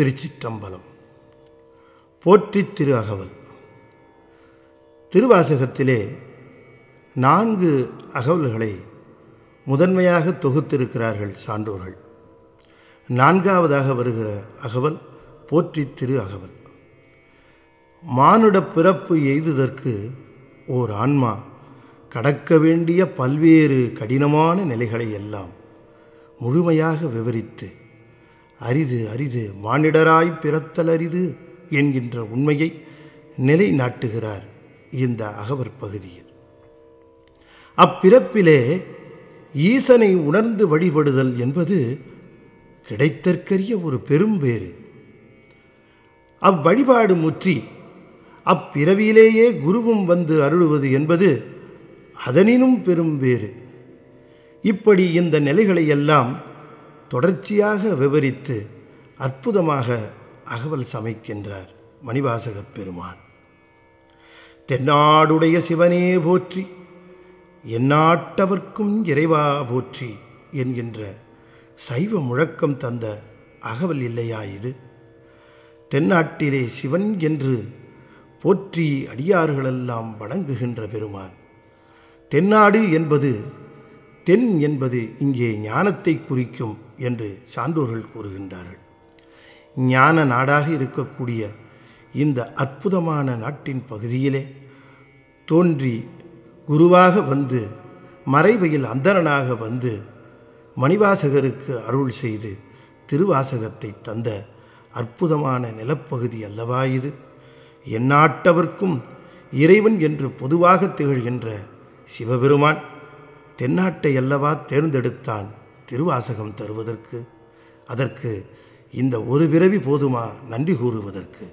திருச்சிற்றம்பலம். போற்றி திரு அகவல். திருவாசகத்திலே நான்கு அகவல்களை முதன்மையாக தொகுத்திருக்கிறார்கள் சான்றோர்கள். நான்காவதாக வருகிற அகவல் போற்றி திரு அகவல். மானுட பிறப்பு எய்துதற்கு ஓர் ஆன்மா கடக்க வேண்டிய பல்வேறு கடினமான நிலைகளை எல்லாம் முழுமையாக விவரித்து அரிது அரிது மானிடராய் பிறத்தல் அரிது என்கின்ற உண்மையை நிலைநாட்டுகிறார் இந்த அகவர் பகுதியில். அப்பிறப்பிலே ஈசனை உணர்ந்து வழிபடுதல் என்பது கிடைத்தற்கரிய ஒரு பெரும்பேறு அவ்வழிபாடு முற்றி அப்பிறவியிலேயே குருவும் வந்து அருளுவது என்பது அதனினும் பெரும்பேறு இப்படி இந்த நிலைகளை எல்லாம் தொடர்ச்சியாக விவரித்து அற்புதமாக அகவல் சமைக்கின்றார் மணிவாசகப் பெருமான். தென்னாடுடைய சிவனே போற்றி எந்நாட்டவர்க்கும் இறைவா போற்றி என்கின்ற சைவ முழக்கம் தந்த அகவல் இல்லையா இது? தென்னாட்டிலே சிவன் என்று போற்றி அடியார்களெல்லாம் வணங்குகின்ற பெருமான். தென்னாடு என்பது தென் என்பது இங்கே ஞானத்தை குறிக்கும் என்று சான்றோர்கள் கூறுகின்றார்கள். ஞான நாடாக இருக்கக்கூடிய இந்த அற்புதமான நாட்டின் பகுதியிலே தோன்றி குருவாக வந்து மறைவையில் அந்தரனாக வந்து மணிவாசகருக்கு அருள் செய்து திருவாசகத்தை தந்த அற்புதமான நிலப்பகுதி அல்லவா இது? எந்நாட்டவர்க்கும் இறைவன் என்று பொதுவாக திகழ்கின்ற சிவபெருமான் தென்னாட்டை அல்லவா தேர்ந்தெடுத்தான் திருவாசகம் தருவதற்கு? அதற்கு இந்த ஒரு பிறவி போதுமா நன்றி கூறுவதற்கு?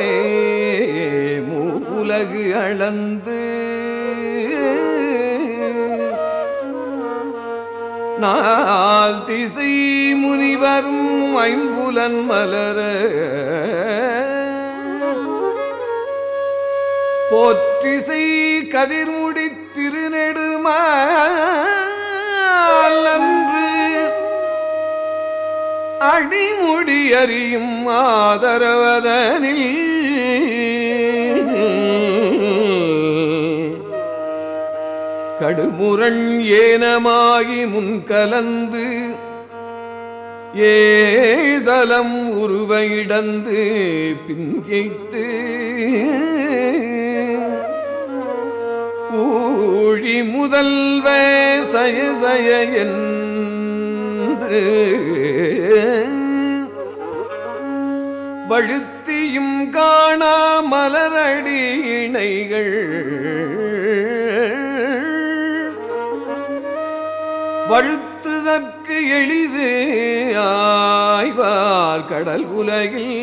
ஈரடியாரே மூலகு அளந்து. நாள் திசை முனிவரும் ஐம்புலன் மலர. போற்றிசை கதிர்முடி திருநெடுமா அடிமுடி அறியும் ஆதரவதனில். கடுமுரண் ஏனமாகி முன் கலந்து ஏதலம் உருவ இடந்து பின்கைத்து ஊழி முதல்வே சய சய என்று வழுத்தியும் காணா மலரடி இணைகள். வழுத்துதற்கு எளிது ஆய்வார் கடல் உலகில்.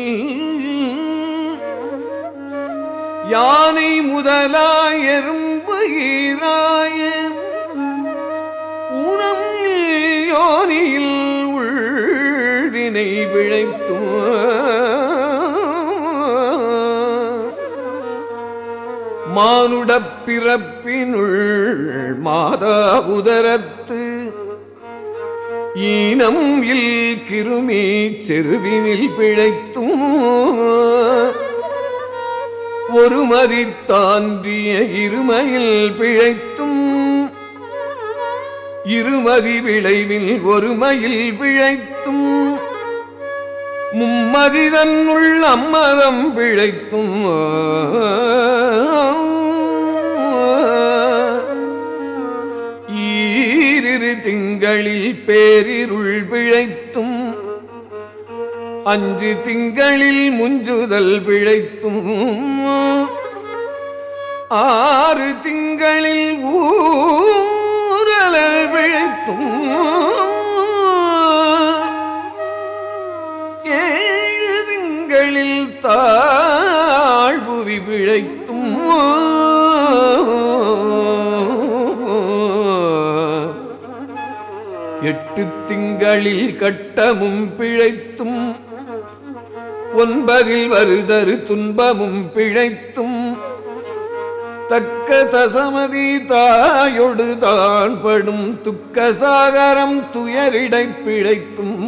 யானை முதலாய் எறும்பு ஈராய. ஊனம் யோனியில் வினை விழைத்தும். மானுடப் பிறப்பினுள் மாதா உதரத்து. ஈனம் இல் கிருமி செருவினில் பிழைத்தும். ஒரு மதி தாண்டிய இருமையில் பிழைத்தும். இருமதி விளைவில் ஒருமையில் பிழைத்தும். மும்மதிதன்னுள் அம்மதம் பிழைத்தும் ஈரிரு திங்களில் பேரிருள் பிழைத்தும் அஞ்சு திங்களில் முஞ்சுதல் பிழைத்தும் ஆறு திங்களில் ஊரலல் பிழைத்தும் ஏழு திங்களில் தாழ்வுவி பிழைத்தும் எட்டு திங்களில் கட்டமும் பிழைத்தும் ஒன்பதில் வருதரு துன்பமும் பிழைத்தும் தக்க தசமதி தாயொடு தான் படும் துக்க சாகரம் துயரிடை பிழைத்தும்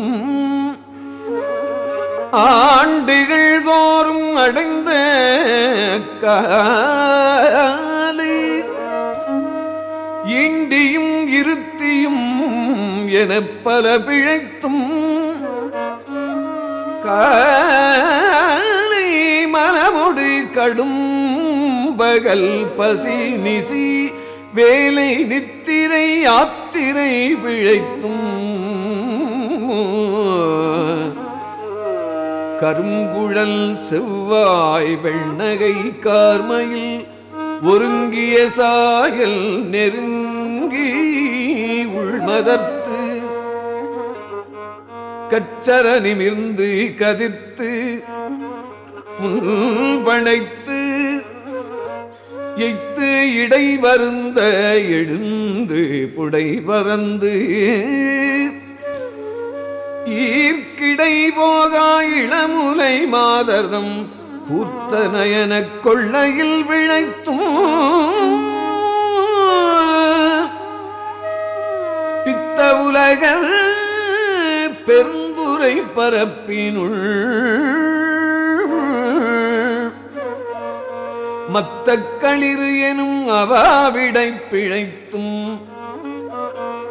ஆண்டுகள் தோறும் அடைந்த காலை இண்டியும் இருத்தியும் என பல பிழைத்தும் காலை மனமொடு கடும் பகல் பசி நிசி வேலை நித்திரை யாத்திரை பிழைத்தும் கருங்குழல் செவ்வாய் வெண்ணகை கார்மையில் ஒருங்கிய சாயல் நெருங்கி உள்மதர்த்து கச்சர நிமிர்ந்து கதிர்த்து பணைத்து எய்த்து இடை வருந்த எழுந்து புடை பறந்து ஈர்க்கிடை போகா இளமுலை மாதர்தம் கூர்த்த நயனக் கொள்ளையில் விழைத்தும் பித்த உலகர் பெருந்துரை பரப்பினுள் மத்த களிறு எனும் அவாவிடை பிழைத்தும்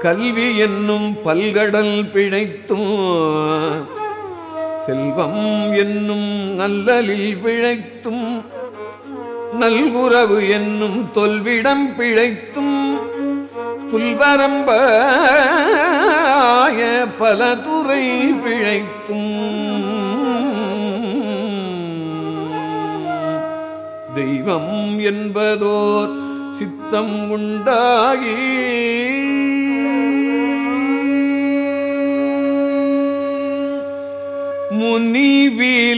கல்வி என்னும் பல்கடல் பிழைத்தும் செல்வம் என்னும் நல்லலில் பிழைத்தும் நல்குறவு என்னும் தொல்விடம் பிழைத்தும் புல்வரம்பாய பல துறை பிழைத்தும். தெய்வம் என்பதோர் சித்தம் உண்டாகி முனிவிலாததோர்.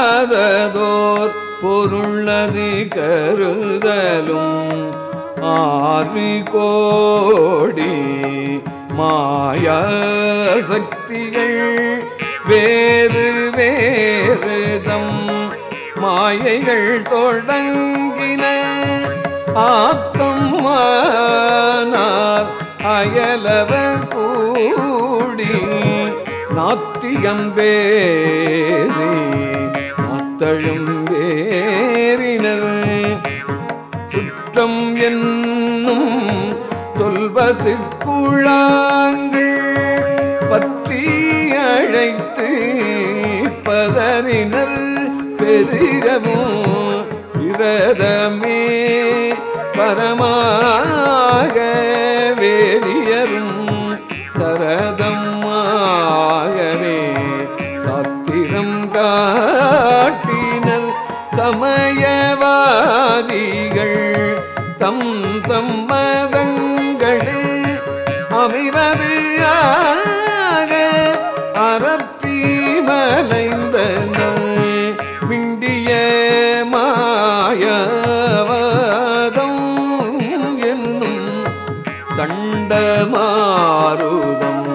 முனிவிலாததோர் பொருளது கருதலும் ஆறு கோடி மாய சக்திகள் வேறு வேறு தம் மாயைகள் தொடங்க ஆக்கம் ஆனார் அயலவர் கூடி நாத்தியம் பேசி நாத்தழும் வேறினர் சுற்றம் என்னும் தொல்வசு பற்றி அழைத்து பதறினர் பெருகவும் விரதமே பரமாக வேலியரும் சரதமாகவே சத்திரம் காட்டினர் சமயவாதிகள் தம் தம் மதங்களு சண்டமாருதம்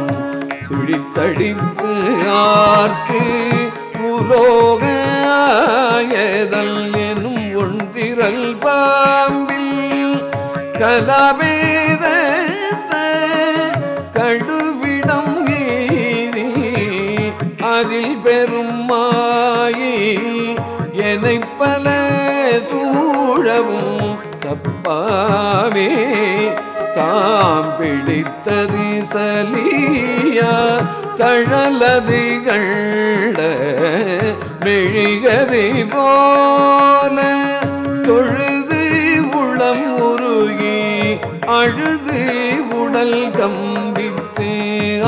சுழித்தடித்து ஆர்க்கு உலோகாயதல் எனும் ஒன்றிரல் பாம்பில் கலபேத கடுவிடம் ஏறி அதில் பெரும் மாயை என்னை பல சூழவும் தப்பாவே தாம் பிடித்தது சலியா தழலது கண்ட போல. தொழுது உளம் உருகி அழுது உடல் கம்பித்து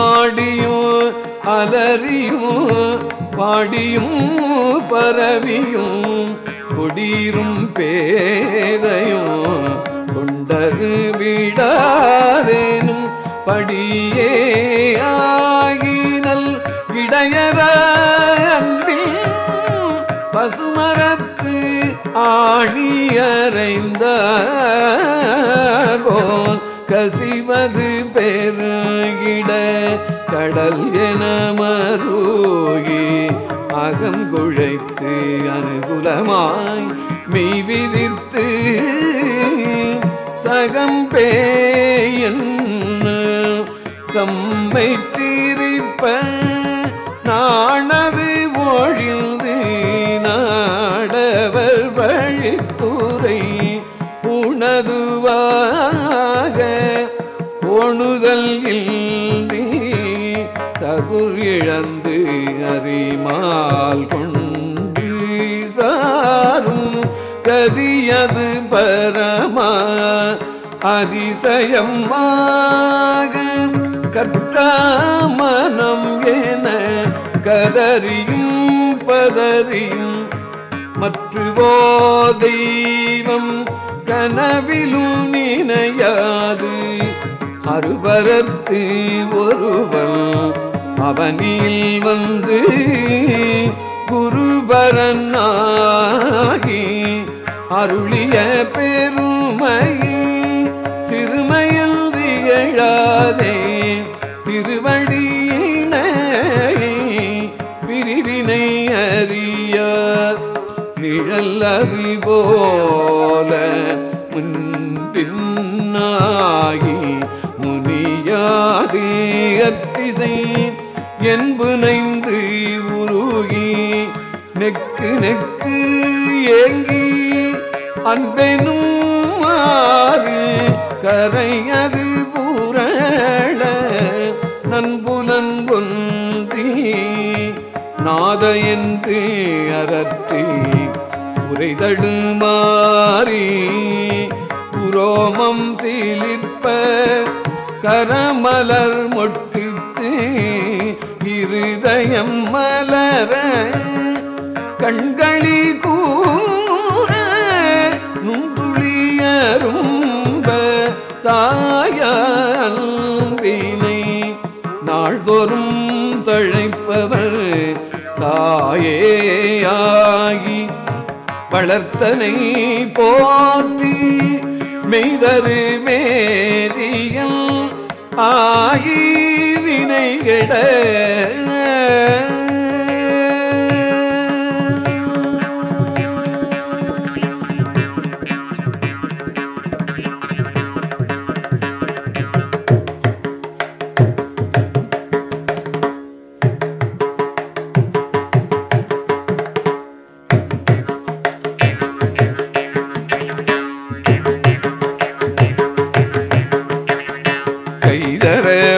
ஆடியும் அலறியும் பாடியும் பரவியும் கொடீரும் பேதையும் கொண்டது விடாதேனும் படியே ஆகினல் இடையற அன்பில் பசுமரத்து ஆணியறைந்த போல் கசிவது பெருகிட கடல் என மருகி அகம் குழைத்து அனுகுலமாய் மெய்விதித்து சகம்பேயன் கம்மை தீரிப்ப நாணது ஒழிந்து நாடவர் வழித்துறை உணதுவாக ஒணுதல் இல்லை சகுர் இழந்து அறிமால் கொண்டு சாரும் கதியது பரமா அதிசயமாக கத்தாமனம் என கதறியும் பதறியும் மற்றுவோ தெய்வம் கனவிலும் நினையாது. அருபரத்து ஒருவன் அவனில் வந்து குருபரனாகி அருளிய பெருமை சிறுமையில் திகழாதே திருவடியினை பிரிவினை அறியார். நிழல் அறிபோல முன்பின்னாகி முனியாது அத்திசை என்பு நைந்து உருகி நெக்கு நெக்கு ஏங்கி அன்பெனும் மாறு கரையது பூரள நன்புலன் ஒன்றி நாத என்று அரற்றி உரைதடுமாறி உரோமம் சீலிற்ப கரமலர் மொட்டித்து இருதயம் மலர கண்களி கூ சாயல்வினை நாள்தோறும் தழைப்பவர் தாயேயாகி வளர்த்தனை போற்றி மெய்தரு மேதியம் ஆகி வினைகட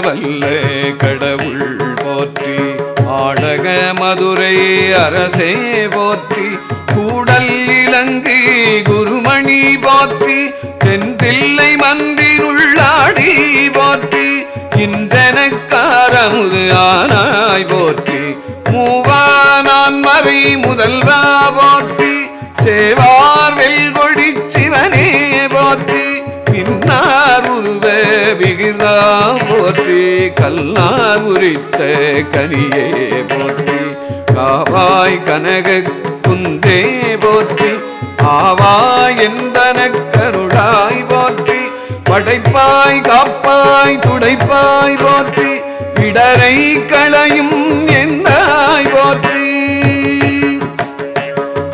வல்ல கடவுள் போற்றி ஆடக மதுரை அரசே போற்றி கூடல் இலங்கு குருமணி போற்றி தென்தில்லை மந்திருள்ளாடி போற்றி இன்றனக்காரமுது ஆனாய் போற்றி மூவானான் மறை முதல்வா போற்றி சேவார் வெல்கொடி பின்னார் உருவ விகிதாம் போற்றி கல்லார் உரித்த கனியே போற்றி. காவாய் கனக குந்தே போற்றி ஆவாய் எந்தன கருடாய் போற்றி. படைப்பாய் காப்பாய் துடைப்பாய் போற்றி. இடரை களையும் என்னாய் போற்றி.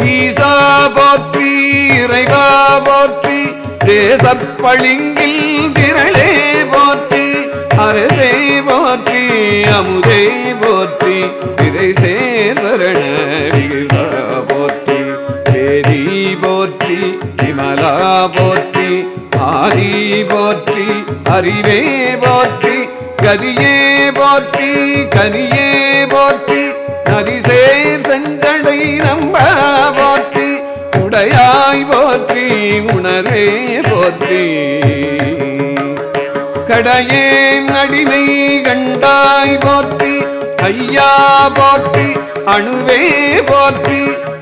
ஈசா போற்றி இறைவா போற்றி. தேசப்பளிங்கில் திரளே போற்றி அரசை போற்றி அமுதை போற்றி திரை சேசரண விகிதா போற்றி தேரி போற்றி விமலா போற்றி ஆதி போற்றி அறிவே போற்றி கதியே போற்றி கனியே போற்றி நதிசே கடையாய் போற்றி உணரே போற்றி. கடையே அடிமை கண்டாய் போற்றி ஐயா போற்றி அணுவே போற்றி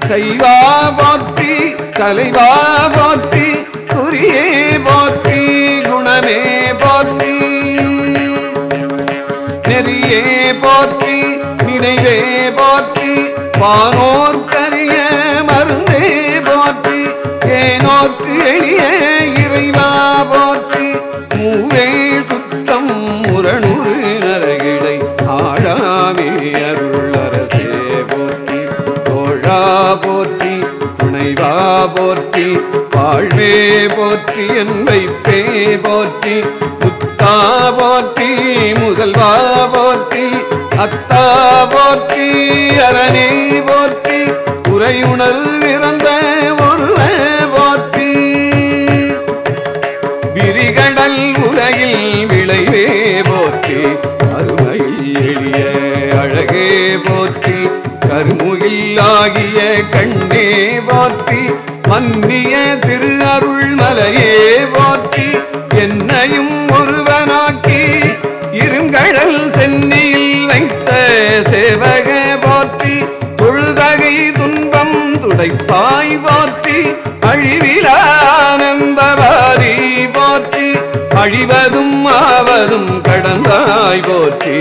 செய்வா போற்றி தலைவா போற்றி குறியே போற்றி குணமே போற்றி. நெறியே போற்றி நினைவே போற்றி வானோர்க்கரிய மருந்தே போற்று எளிய இறைவா போற்று மூவே சுத்தம் முரணுறு நரகிடை ஆழாமே அருளரசே போற்றி தோழா போற்றி துணைவா போற்றி வாழ்வே போற்றி என் வைப்பே போற்றி முத்தா போற்றி முதல்வா போற்றி அத்தா போற்றி அரணே போற்றி உரையுணல் இறந்த ஒருவ போற்றி கருமுகில்லாகிய கண்ணே வாத்தி மன்னிய திரு அருள் மலையே போற்றி என்னையும் ஒருவனாக்கி இருங்கடல் சென்னியில் வைத்த சேவக வாத்தி தொழுதகை துன்பம் துடைப்பாய் வாத்தி அழிவிலானந்தவாரி அழிவதும் ஆவதும் கடந்தாய் போற்றி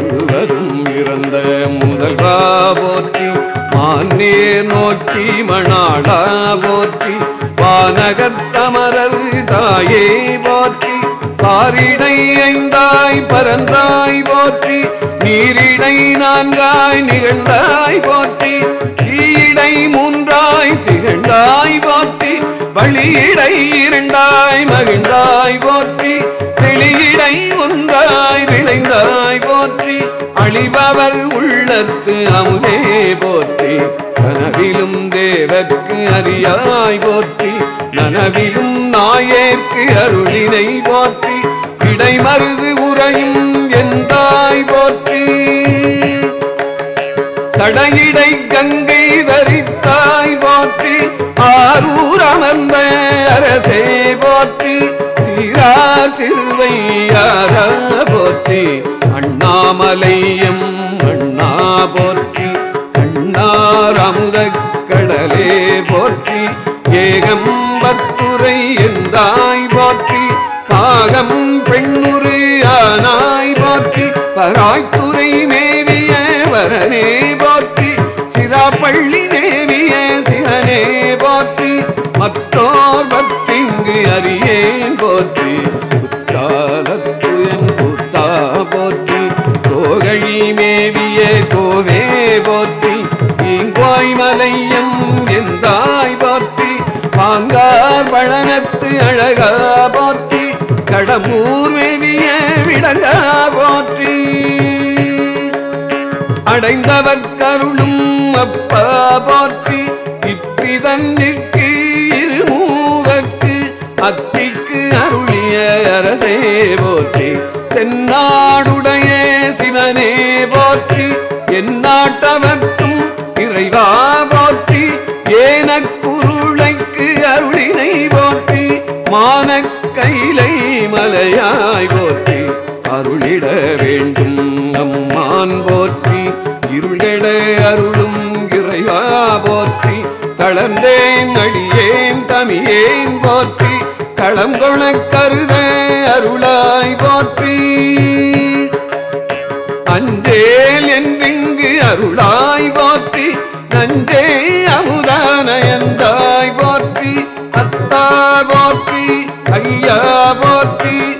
முழுவதும் இறந்த முதல்வா போற்றி மான்னேர் நோக்கி மணாடா போற்றி வானகத்தமரர் தாயே போற்றி பாரிடை ஐந்தாய் பரந்தாய் போற்றி நீரிடை நான்காய் நிகழ்ந்தாய் போற்றி கீழடை மூன்றாய் திகழ்ந்தாய் போற்றி. வழியிடை இரண்டாய் மகிழ்ந்தாய் போற்றி வெளியிடை ஒன்றாய் விளைந்தாய் போற்றி அழிபவர் உள்ளத்து அமுதே போற்றி கனவிலும் தேவர்க்கு அறியாய் போற்றி நனவிலும் நாயேற்கு அருளினை போற்றி இடைமருது உரையும் எந்தாய் போற்றி. சடையிடை கங்கை தரி போற்றி ஆரூர் அமர்ந்த அரசை போற்றி சீரார் திருவையாரா போற்றி அண்ணாமலையம் அண்ணா போற்றி அண்ணார் அமுத கடலே போற்றி ஏகம் பத்துரை எந்தாய் போற்றி பாகம் பெண்ணுரு ஆனாய் போற்றி பராய்த்துறை மேவிய வரனே போற்றி சிராப்பள்ளி மற்றோர் பத்திங்கு அறியேன் போற்றி. குற்றாலத்து என் கூத்தா போற்றி. கோகழி மேவிய கோவே போற்றி. இங்காய் மலையம் எந்தாய் போற்றி பாங்கார் பழனத்து அழகா போற்றி கடமூர் மேவிய விடங்கா போற்றி. அடைந்தவர் கருளும் அப்பா போற்றி. இத்திதன்னிற்கு இருமூவர்க்கு அத்திக்கு அருளிய அரசே போற்றி. தென்னாடுடைய சிவனே போற்றி. எந்நாட்டவர்க்கும் இறைவா போற்றி. ஏனக்குருளைக்கு அருளினை போற்றி. மானக் கைலை மலையாய் போற்றி. அருளிட வேண்டும் நம்மான் போற்றி. இருளெட அருளும் இறைவா போற்றி. தளர்ந்தேன் அடியேன் தமியேன் போற்றி. களம் கொண கருத அருளாய் போற்றி. அஞ்சேல் என்றிங்கு அருளாய் போற்றி. நஞ்சே அமுதானயந்தாய் போற்றி. அத்தா போற்றி ஐயா போற்றி.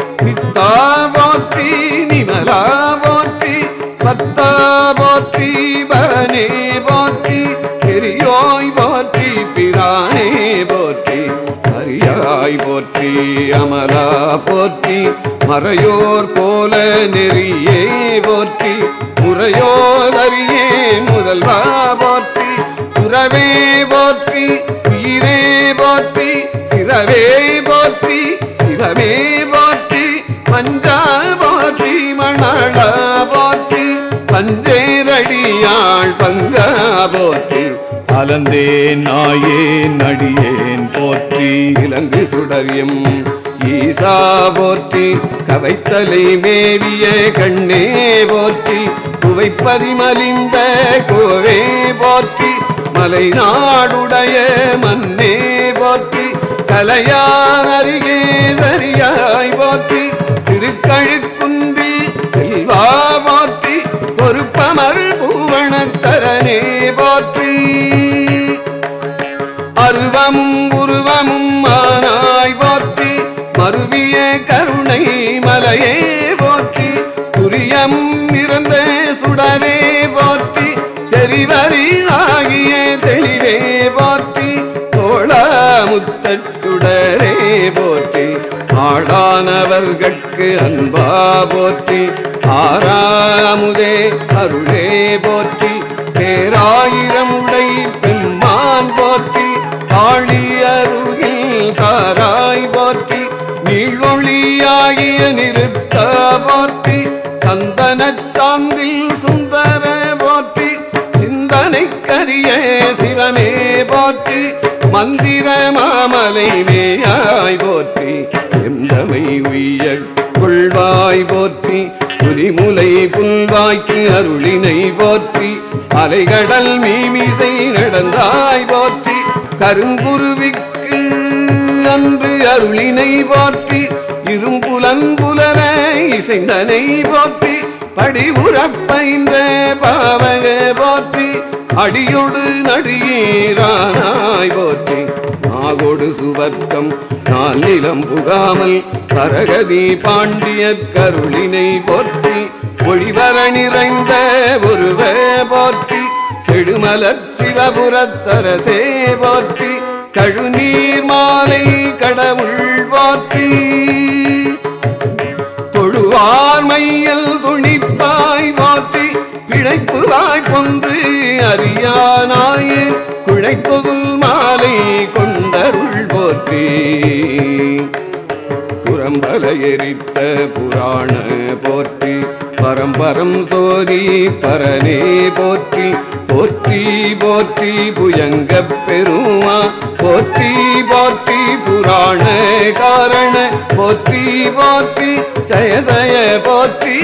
அமலா போற்றி மறையோர் போல நெறியே போற்றி முறையோர் அறியே முதல்வா போற்றி துறவே போற்றி உயிரே போற்றி சிறவே போற்றி சிவமே போற்றி பஞ்சா போற்றி மணாளா போற்றி பஞ்சேரடியாள் பங்கா போற்றி. அலந்தேன் நாயேன் நடியேன் போற்றி இலங்கு சுடரியும் ஈசா போற்றி கவைத்தலை மேவிய கண்ணே போற்றி குவைப்பதிமலிந்த கோவே போற்றி மலை நாடுடைய மன்னே போற்றி கலையான் சரியாய் போற்றி திருக்கழுக்குன்றில் செல்வா போற்றி பொறுப்பமர் பூவணத்தரனே போற்றி. அருவமும் உருவமும் மானாய் போற்றி மருவிய கருணை மலையே போற்றி துரியம் இருந்த சுடரே போற்றி தெரிவரி ஆகிய தெளிவே போற்றி தோளாமுத்தச் சுடரே போற்றி ஆடானவர்கட்கு அன்பா போற்றி ஆறாமுதே அருளே நீழொழியாகிய நிறுத்த போற்றி சந்தனச் சாந்தில் சுந்தர போற்றி சிந்தனைக்கரிய சிவமே போற்றி மந்திர மாமலை மேயாய் போற்றி எந்தமை உய்ய கொள்வாய் போற்றி புலிமுலை புல்வாய்க்கு அருளினை போற்றி அலைகடல் மீமிசை நடந்தாய் போற்றி கருங்குருவிக்கு அருளினை போற்றி இரும்புலன்புலர இசைந்தனை போற்றி படிவுறப்பைந்த பாவக போற்றி அடியோடு நடிகீரானாய் போற்றி. நாகோடு சுவர்க்கம் நான் நிலம் புகாமல் பரகதி பாண்டிய கருளினை போற்றி ஒழிவர நிறைந்த ஒருவே போற்றி செடுமலர் சிவபுரத்தரசே போற்றி கழுநீர் மாலை கடவுள் போற்றி தொழுவார் மையல் துணிப்பாய் போற்றி பிழைப்பு வாய்ப்பொன்று அறியானாயே. குழைப்பொதுள் மாலை கொண்டருள் போற்றி. புறம்பல எரித்த புராண போற்றி. பரம்பரம் சோதி பரனே போற்றி போற்றி போற்றி புயங்க பெருமா போற்றி போற்றி புராண காரண போற்றி போற்றி ஜய ஜய போற்றி.